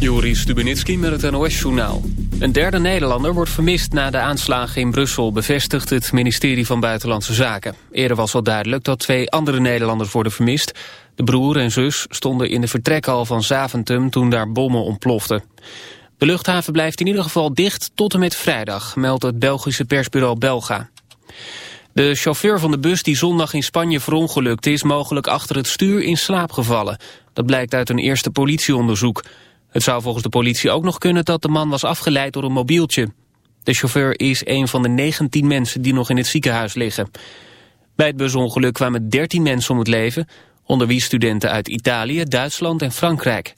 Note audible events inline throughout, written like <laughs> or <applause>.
Joris Stubenitski met het NOS-journaal. Een derde Nederlander wordt vermist na de aanslagen in Brussel... bevestigt het ministerie van Buitenlandse Zaken. Eerder was al duidelijk dat twee andere Nederlanders worden vermist. De broer en zus stonden in de vertrekhal van Zaventem... toen daar bommen ontploften. De luchthaven blijft in ieder geval dicht tot en met vrijdag... meldt het Belgische persbureau Belga. De chauffeur van de bus die zondag in Spanje verongelukt is... mogelijk achter het stuur in slaap gevallen. Dat blijkt uit een eerste politieonderzoek. Het zou volgens de politie ook nog kunnen dat de man was afgeleid door een mobieltje. De chauffeur is een van de 19 mensen die nog in het ziekenhuis liggen. Bij het busongeluk kwamen 13 mensen om het leven... onder wie studenten uit Italië, Duitsland en Frankrijk.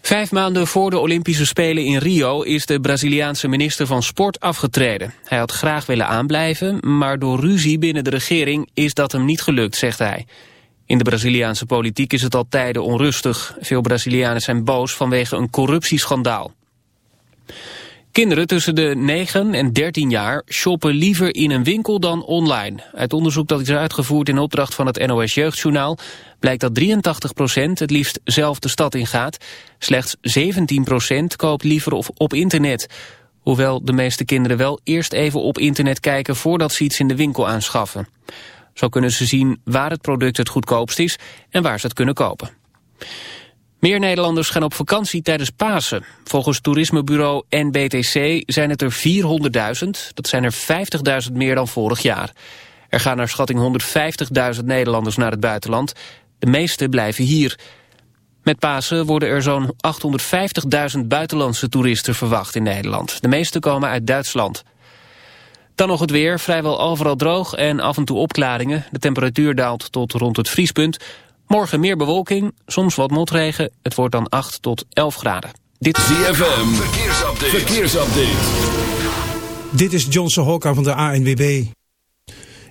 Vijf maanden voor de Olympische Spelen in Rio is de Braziliaanse minister van Sport afgetreden. Hij had graag willen aanblijven, maar door ruzie binnen de regering is dat hem niet gelukt, zegt hij. In de Braziliaanse politiek is het al tijden onrustig. Veel Brazilianen zijn boos vanwege een corruptieschandaal. Kinderen tussen de 9 en 13 jaar shoppen liever in een winkel dan online. Uit onderzoek dat is uitgevoerd in opdracht van het NOS Jeugdjournaal... blijkt dat 83% het liefst zelf de stad ingaat. Slechts 17% koopt liever op internet. Hoewel de meeste kinderen wel eerst even op internet kijken... voordat ze iets in de winkel aanschaffen. Zo kunnen ze zien waar het product het goedkoopst is en waar ze het kunnen kopen. Meer Nederlanders gaan op vakantie tijdens Pasen. Volgens toerismebureau NBTC zijn het er 400.000. Dat zijn er 50.000 meer dan vorig jaar. Er gaan naar schatting 150.000 Nederlanders naar het buitenland. De meeste blijven hier. Met Pasen worden er zo'n 850.000 buitenlandse toeristen verwacht in Nederland. De meeste komen uit Duitsland. Dan nog het weer, vrijwel overal droog en af en toe opklaringen. De temperatuur daalt tot rond het vriespunt. Morgen meer bewolking, soms wat motregen. Het wordt dan 8 tot 11 graden. Dit is ZFM, verkeersupdate. verkeersupdate. Dit is Johnson Hokka van de ANWB.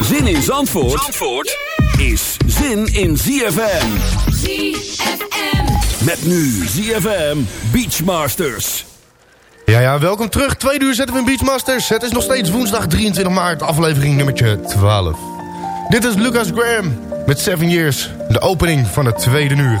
Zin in Zandvoort, Zandvoort is zin in ZFM. ZFM. Met nu ZFM Beachmasters. Ja, ja, welkom terug. Tweede uur zetten we in Beachmasters. Het is nog steeds woensdag 23 maart, aflevering nummertje 12. Dit is Lucas Graham met 7 Years, de opening van het tweede uur.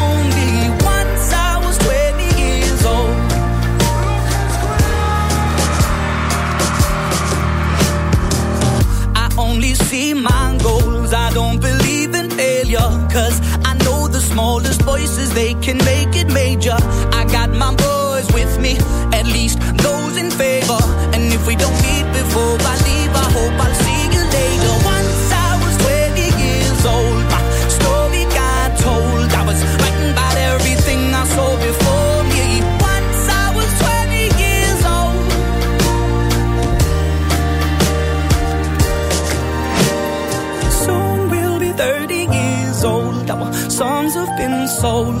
Can make it major. I got my boys with me, at least those in favor. And if we don't meet before I leave, I hope I'll see you later. Once I was 20 years old, my story got told. I was writing about everything I saw before me. Once I was 20 years old. Soon we'll be 30 years old. Our songs have been sold.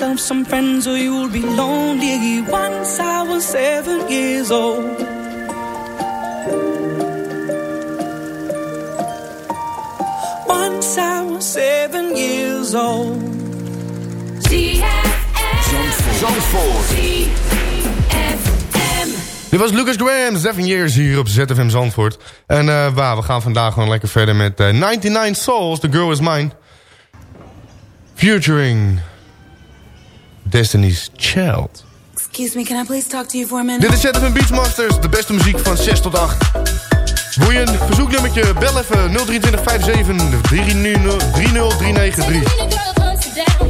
yourself some friends or you'll be lonely. Once I was seven years old. Once I was seven years old. Dit was Lucas Graham, 7 Years hier op ZFM Zandvoort. En eh, waar, we gaan vandaag gewoon lekker verder met eh, 99 Souls, The Girl Is Mine. Featuring Destiny's Child. Excuse me, can I please talk to you for a minute? Dit is ZFM Beachmasters, de beste muziek van 6 tot 8. Wil je een verzoeknummertje? Bel even 023 57 30 393.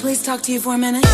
Please talk to you for a minute?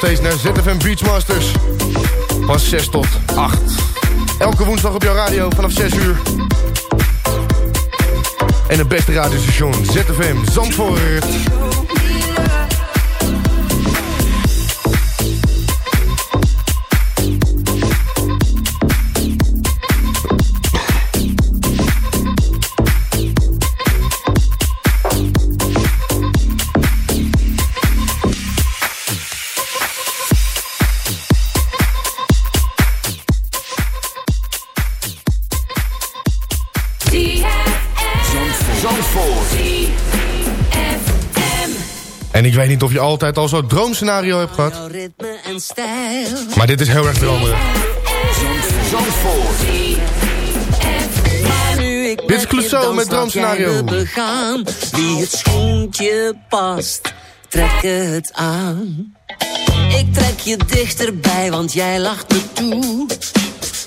Nog steeds naar ZFM Beachmasters. Van 6 tot 8. Elke woensdag op jouw radio vanaf 6 uur. En het beste radiostation ZFM Zandvoort. Weet niet of je altijd al zo'n droomscenario hebt gehad. Maar dit is heel erg dromerig. Dit is Clouseau met Droomscenario. Wie het schoentje past, trek het aan. Ik trek je dichterbij, want jij lacht me toe.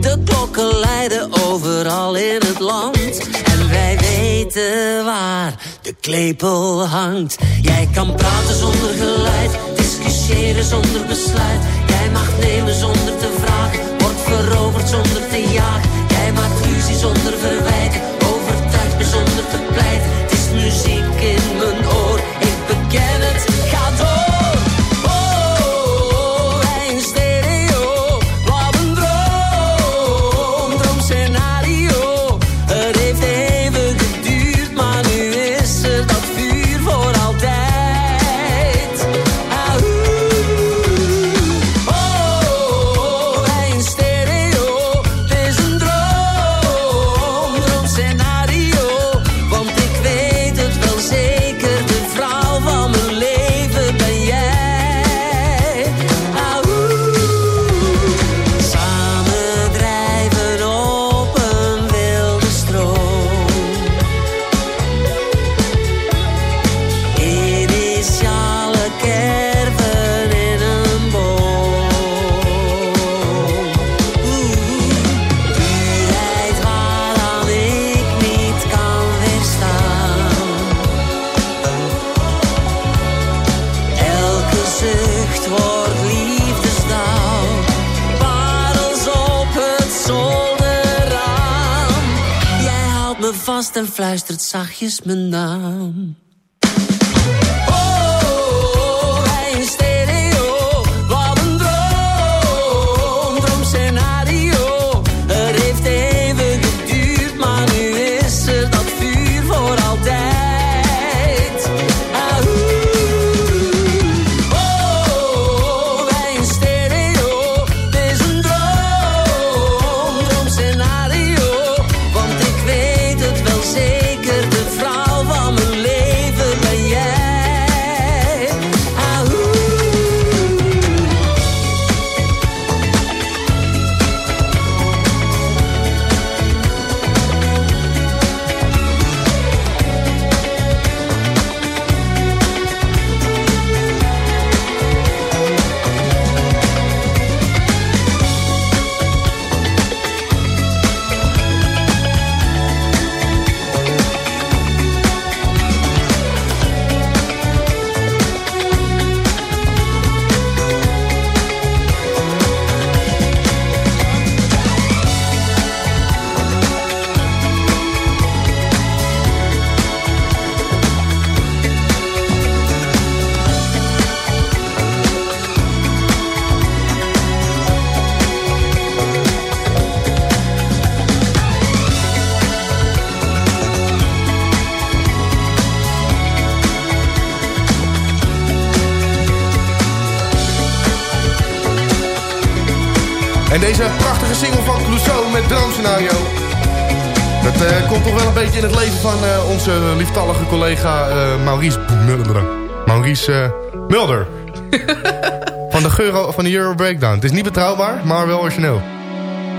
De klokken luiden overal in het land. En wij weten waar de klepel hangt. Jij kan praten zonder geluid, discussiëren zonder besluit. Jij mag nemen zonder te vragen, wordt veroverd zonder te jagen. Jij maakt ruzie zonder verwijten, zachtjes mijn naam. En deze prachtige single van Clouseau met Droomscenario. Dat eh, komt toch wel een beetje in het leven van eh, onze lieftallige collega eh, Maurice Mulder. Maurice <laughs> Mulder. van, de Euro, van de Euro Breakdown. Het is niet betrouwbaar, maar wel origineel.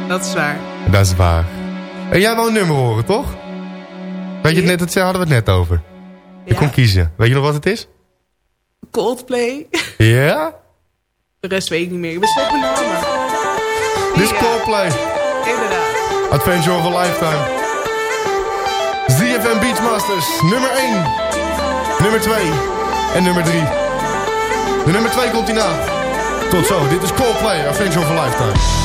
Dat is waar. Dat is waar. En jij wou een nummer horen, toch? Weet je het net, dat hadden we het net over. Je kon kiezen. Weet je nog wat het is? Coldplay. Ja? De rest weet ik niet meer. Ik ben slecht met namen. Dit is Coldplay. Inderdaad. Adventure of a Lifetime. ZFM Beachmasters, nummer 1. Nummer 2. En nummer 3. De nummer 2 komt hierna. Tot zo, dit is Coldplay, Adventure of a Lifetime.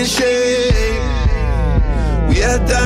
Taking shape. We had diamonds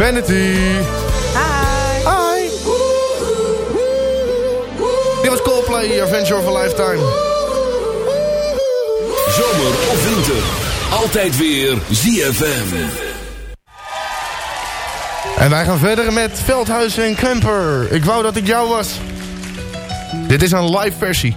Vanity. Hi. Hi. Dit was Coldplay, Adventure of a Lifetime. Zomer of winter. Altijd weer ZFM. En wij gaan verder met Veldhuis en Kemper. Ik wou dat ik jou was. Dit is een live versie.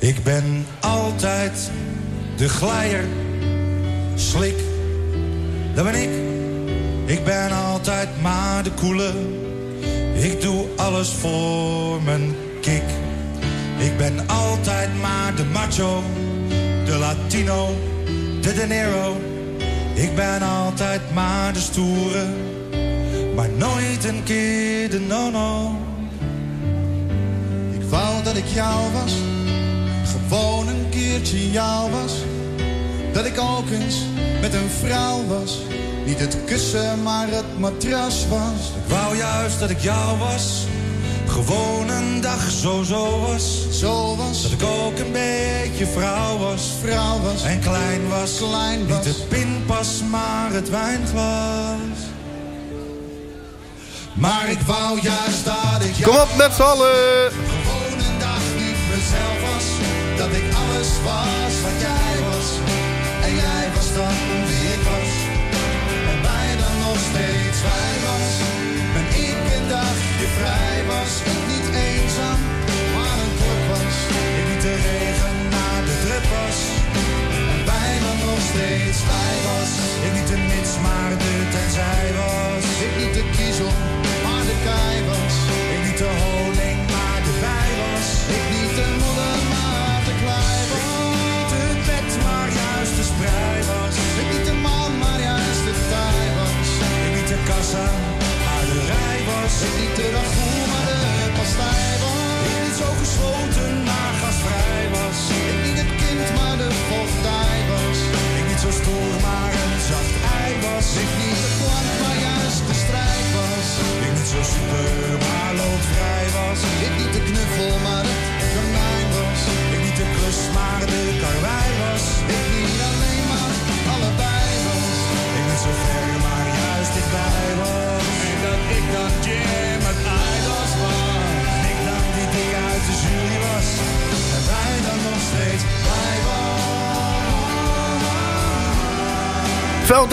Ik ben altijd de glijer, slik, dat ben ik. Ik ben altijd maar de koele, ik doe alles voor mijn kick. Ik ben altijd maar de macho, de Latino, de De. Ik ben altijd maar de stoere, maar nooit een keer de no-no. Ik wou dat ik jou was jou was. Dat ik ook eens met een vrouw was. Niet het kussen, maar het matras was. Ik wou juist dat ik jou was. Gewoon een dag zo zo was. Zo was. Dat ik ook een beetje vrouw was. Vrouw was. En klein was. Klein was. Niet het pinpas, maar het wijnglas. Maar ik wou juist dat ik jou Kom op met z'n allen. Was wat jij was. En jij was dan wie ik was. En wij dan nog steeds wij was. En ik een dagje vrij was. Ik niet eenzaam, maar een club was. Ik niet de regen naar de druk was. En wij dan nog steeds wij was. Ik niet de mits, maar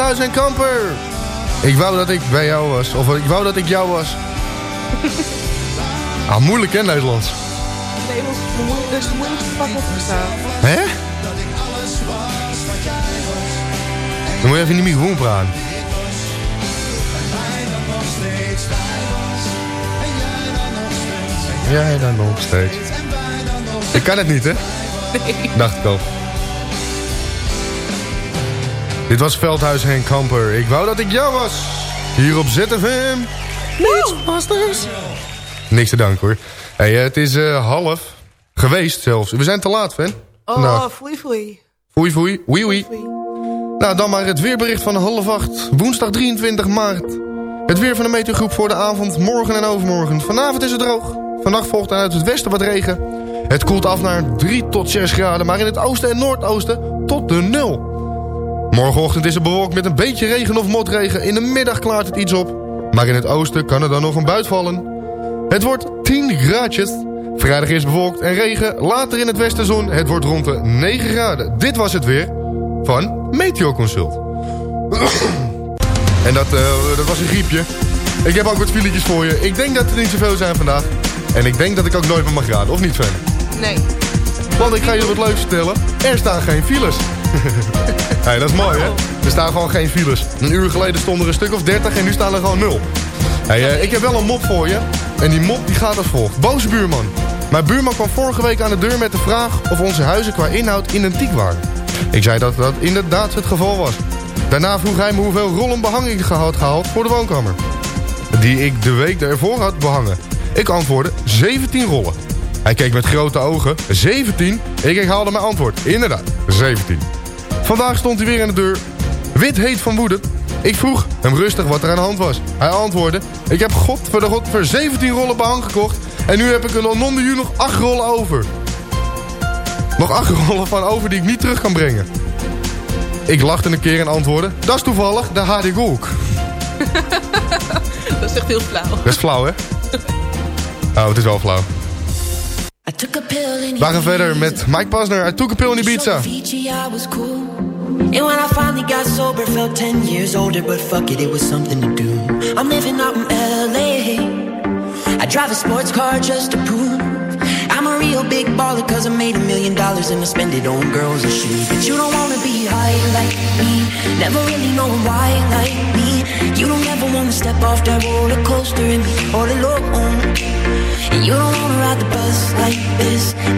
Veldhuis en Kamper. Ik wou dat ik bij jou was. Of ik wou dat ik jou was. <laughs> Ah, moeilijk hè, Nederlands. Nee, dat is moeilijk- dat is de moeilijkste vak opgestaan. Hè? Dan moet je even in de microfoon praten. Jij dan nog steeds. Ik kan het niet, hè? Nee. Dacht ik al. Dit was Veldhuis Henk Kamper. Ik wou dat ik jou was. Hier op ZFM. Beachmasters. Niks te danken hoor. Hey, eh, het is eh, half. Geweest zelfs. We zijn te laat, fan. Oh, Vandaag. foei foei. Foei, foei. Wee, wee. Nou, dan maar het weerbericht van half acht. Woensdag 23 maart. Het weer van de meteorgroep voor de avond, morgen en overmorgen. Vanavond is het droog. Vannacht volgt uit het westen wat regen. Het koelt af naar 3 tot 6 graden, maar in het oosten en noordoosten tot de 0. Morgenochtend is het bewolkt met een beetje regen of motregen. In de middag klaart het iets op. Maar in het oosten kan er dan nog een buit vallen. Het wordt 10 graadjes. Vrijdag is bewolkt en regen. Later in het westen zon. Het wordt rond de 9 graden. Dit was het weer van Meteoconsult. en dat, eh, dat was een griepje. Ik heb ook wat filetjes voor je. Ik denk dat er niet zoveel zijn vandaag. En ik denk dat ik ook nooit meer mag raden. Of niet, Fan? Nee. Want ik ga je wat leuks vertellen. Er staan geen files. <laughs> hey, dat is mooi, hè? Er staan gewoon geen files. Een uur geleden stonden er een stuk of 30 en nu staan er gewoon nul. Hey, eh, ik heb wel een mop voor je. En die mop die gaat als volgt. Boze buurman. Mijn buurman kwam vorige week aan de deur met de vraag... of onze huizen qua inhoud identiek waren. Ik zei dat dat inderdaad het geval was. Daarna vroeg hij me hoeveel rollen behang ik had gehaald voor de woonkamer. Die ik de week ervoor had behangen. Ik antwoordde 17 rollen. Hij keek met grote ogen. 17? Ik herhaalde mijn antwoord. Inderdaad, 17. Vandaag stond hij weer aan de deur. Wit heet van woede. Ik vroeg hem rustig wat er aan de hand was. Hij antwoordde. Ik heb god voor de god voor 17 rollen behang gekocht. En nu heb ik er nog non de nog 8 rollen over. Nog 8 <laughs> rollen van over die ik niet terug kan brengen. Ik lachte een keer en antwoordde. Dat is toevallig, daar had ik ook. Dat is echt heel flauw. Dat is flauw, hè? <laughs> Oh, het is wel flauw. We gaan verder met Mike Pasner. I took a pill in Ibiza. Fiji, I was cool. And when I finally got sober, felt 10 years older, but fuck it, it was something to do. I'm living out in LA. I drive a sports car just to prove I'm a real big baller, cause I made a million dollars and I spend it on girls and shoes. But you don't wanna be high like me, never really knowing why like me. You don't ever wanna step off that roller coaster and be all alone.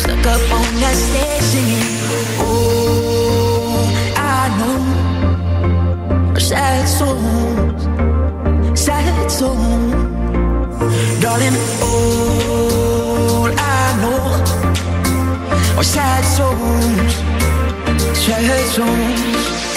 stuck up on that stage. Oh, I know are sad souls, sad souls, darling. All I know are sad souls, sad souls.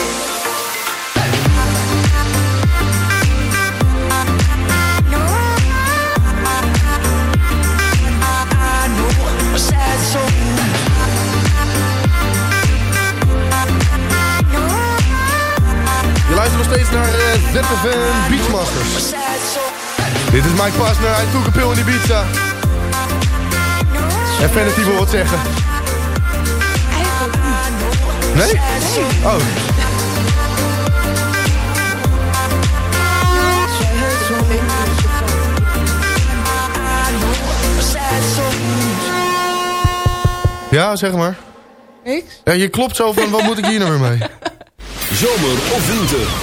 ZFM Beachmasters. Dit is Mike Pasner, hij toek een pil in die pizza. En Fanny wil wat zeggen. Nee? Oh. Ja, zeg maar. Niks? Ja, je klopt zo van, wat moet ik hier nou weer mee? Zomer of winter?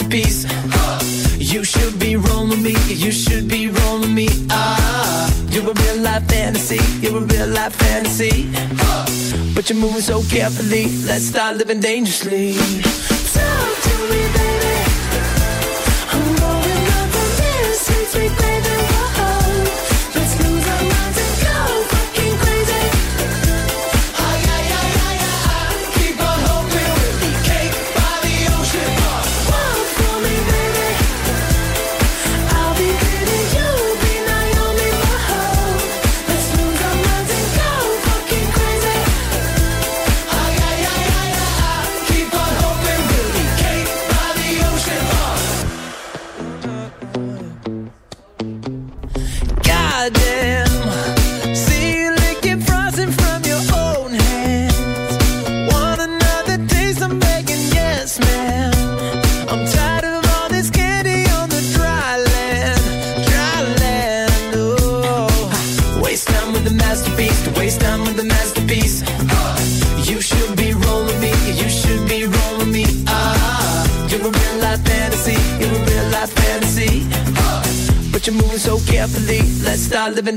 fantasy. You're a real life fantasy. But you're moving so carefully. Let's start living dangerously. Talk to me, baby. I'm going up on this. Sweet, sweet, baby.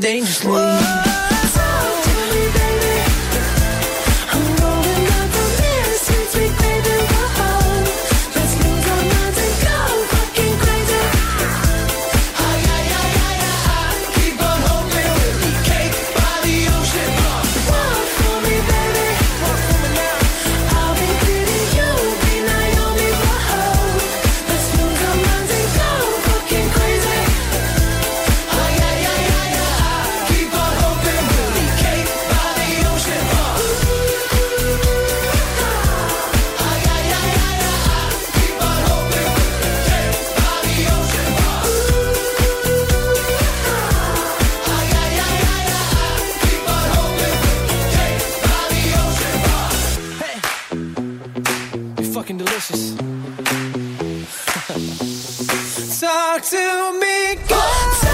dangerously talk to me. Go.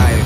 life.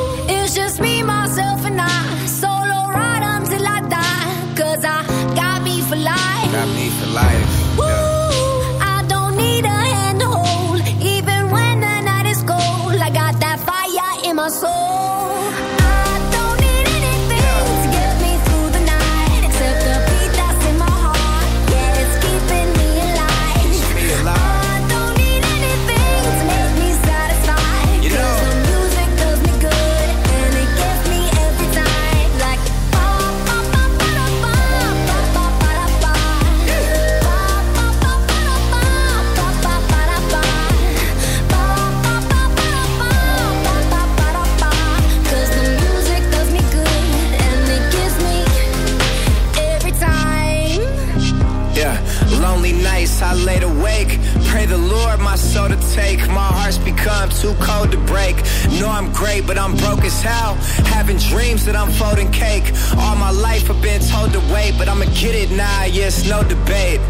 Great, but I'm broke as hell. Having dreams that I'm folding cake. All my life I've been told to wait, but I'ma get it now. Yes, no debate.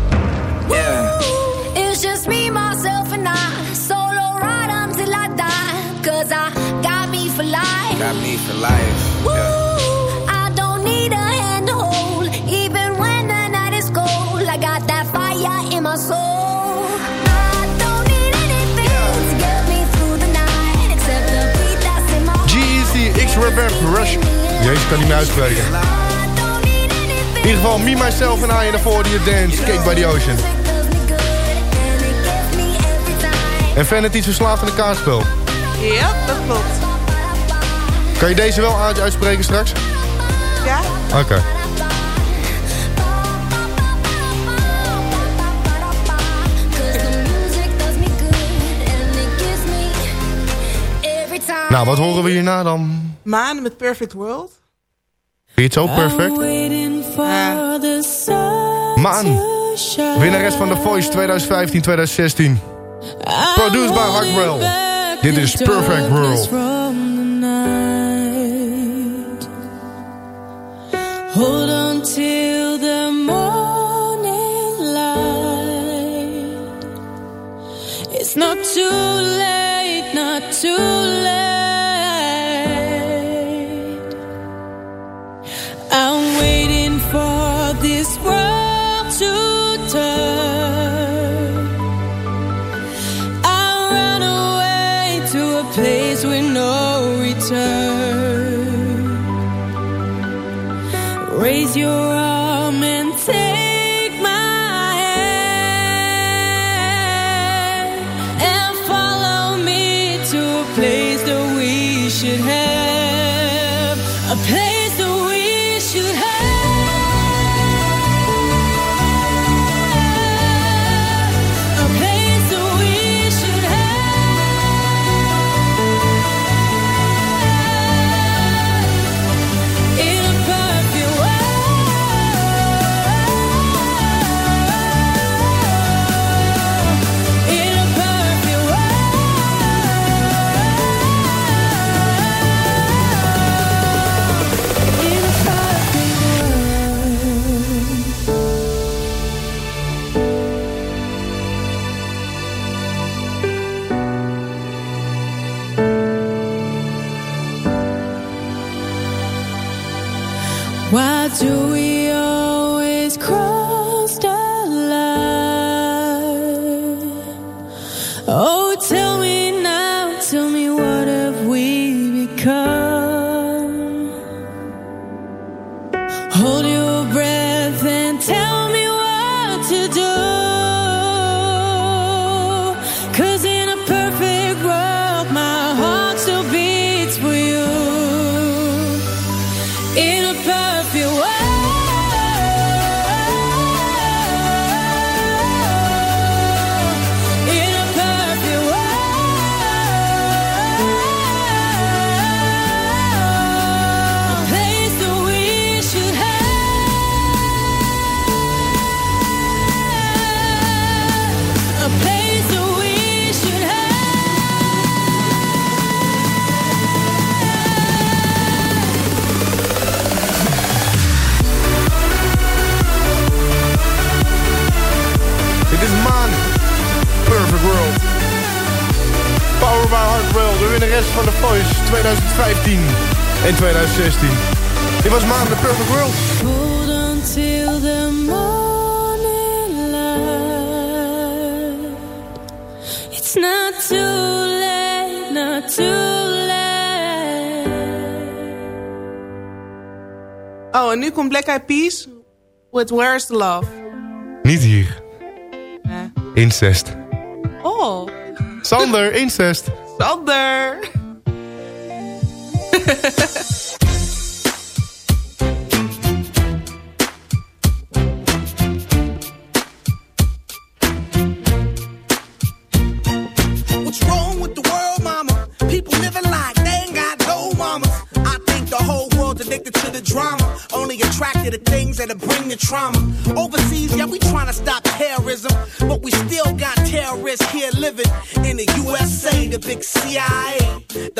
Yeah. It's just me, myself, and I. Solo ride until I die. Cause I got me for life. Got me for life. Yeah. I don't need a hand to hold. Even when the night is cold, I got that fire in my soul. Rush. Jezus, kan niet meer uitspreken. In ieder geval, Me, Myself en I en daarvoor die Dance, Cake by the Ocean. En het iets verslaafd aan de kaartspel. Ja, dat klopt. Kan je deze wel uit- uitspreken straks? Ja? Oké. Nou, wat horen we hierna dan? Maan met Perfect World. Vind je het zo perfect? Maan, winnares van The Voice 2015-2016. Produced by Hartwell. Dit is Perfect World. Hold on till the morning light. It's not too late, not too is yours. En 2016. Dit was Maan The Perfect World. Hold on till the morning light. It's not too late, not too late. Oh, en nu komt Black Eyed Peas with Where's the Love. Niet hier. Incest. Oh, Sander, incest. Sander. What's wrong with the world, mama? People living like they ain't got no mamas. I think the whole world's addicted to the drama. Only attracted to things that'll bring the trauma. Overseas, yeah, we trying to stop terrorism. But we still got terrorists here living in the USA, the big CIA.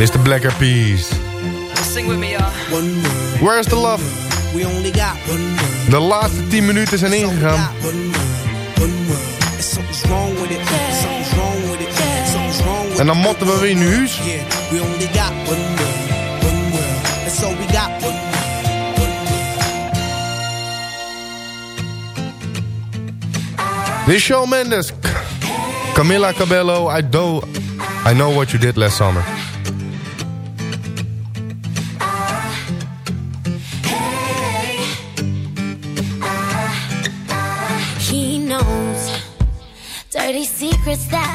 love? Dit is de Black Eyed Peas. Sing with me, y'all. One word. Where's the love? We only got one word. De laatste 10 minuten zijn ingegaan. En dan motten we weer in huis. Yeah, we only got one word. One word. And so we got one word. Dit is Mendes. Camila Cabello, I, do, I know what you did last summer.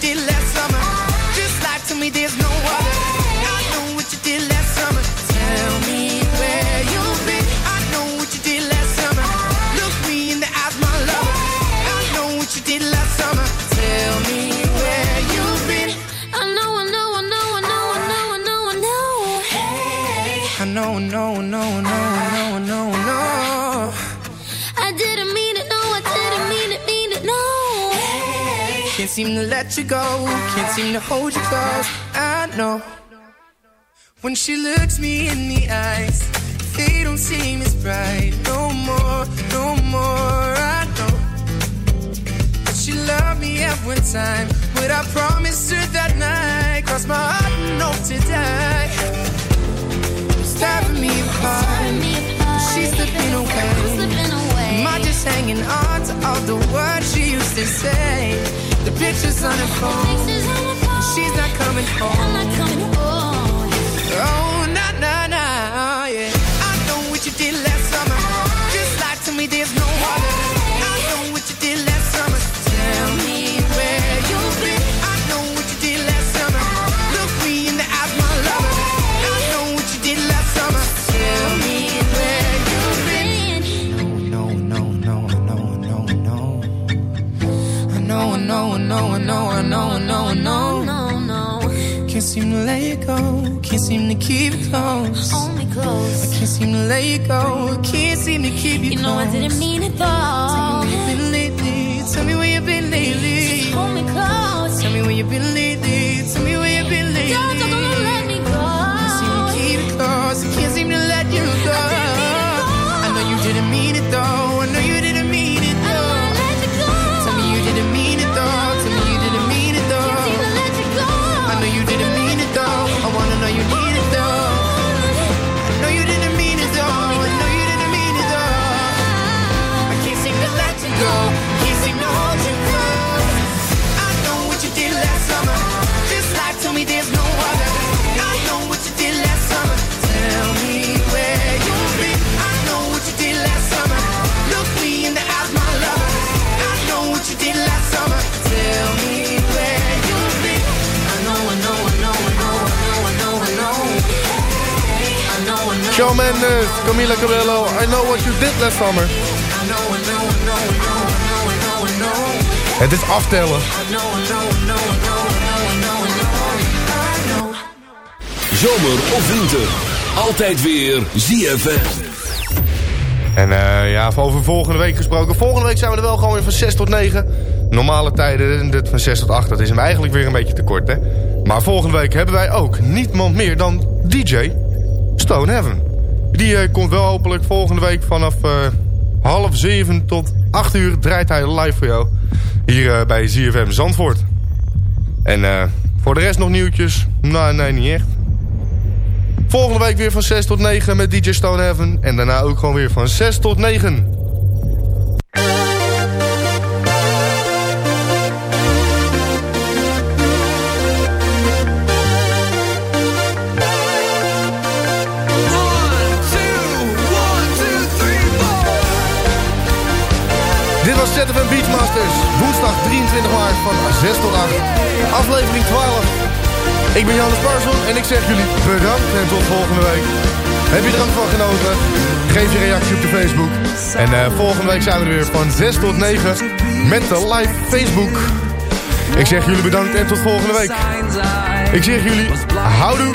Did last summer. Just like to me, there's no other. Seem to let you go. Can't seem to hold you close. I know. When she looks me in the eyes, they don't seem as bright. No more, no more. I know. But she loved me at one time. But I promised her that night. Cross my heart and hope to die. It's tearing me apart. She's slipping away. Just hanging on to all the words she used to say? The pictures on her phone. She's not coming home. Oh, nah, nah, know, I know, I know, I know. No, no. Can't seem to let it go. Can't seem to keep it close. Only close. I can't seem to let you go. Can't seem to keep you, You know I didn't mean it though. Mendes, Camila Cabello, I know what you did last summer. Het is aftellen. Zomer of winter. Altijd weer ZFM. En eh, ja, over volgende week gesproken. Volgende week zijn we er wel gewoon weer van 6 tot 9. Normale tijden, dit van 6 tot 8, dat is hem eigenlijk weer een beetje te kort, hè. Maar volgende week hebben wij ook niemand meer dan DJ Stone Heaven. Die eh, komt wel hopelijk volgende week vanaf eh, half 7 tot 8 uur draait hij live voor jou. Hier eh, bij ZFM Zandvoort. En voor de rest nog nieuwtjes? Nou, nee, niet echt. Volgende week weer van 6 tot 9 met DJ Stone Heaven. En daarna ook gewoon weer van 6 tot 9. ZFM Beachmasters. Woensdag 23 maart van 6 tot 8. Aflevering 12. Ik ben Jan de Sparsel en ik zeg jullie bedankt en tot volgende week. Heb je er ook van genoten? Geef je reactie op de Facebook. En eh, volgende week zijn we er weer van 6 tot 9 met de live Facebook. Ik zeg jullie bedankt en tot volgende week. Ik zeg jullie houdoe.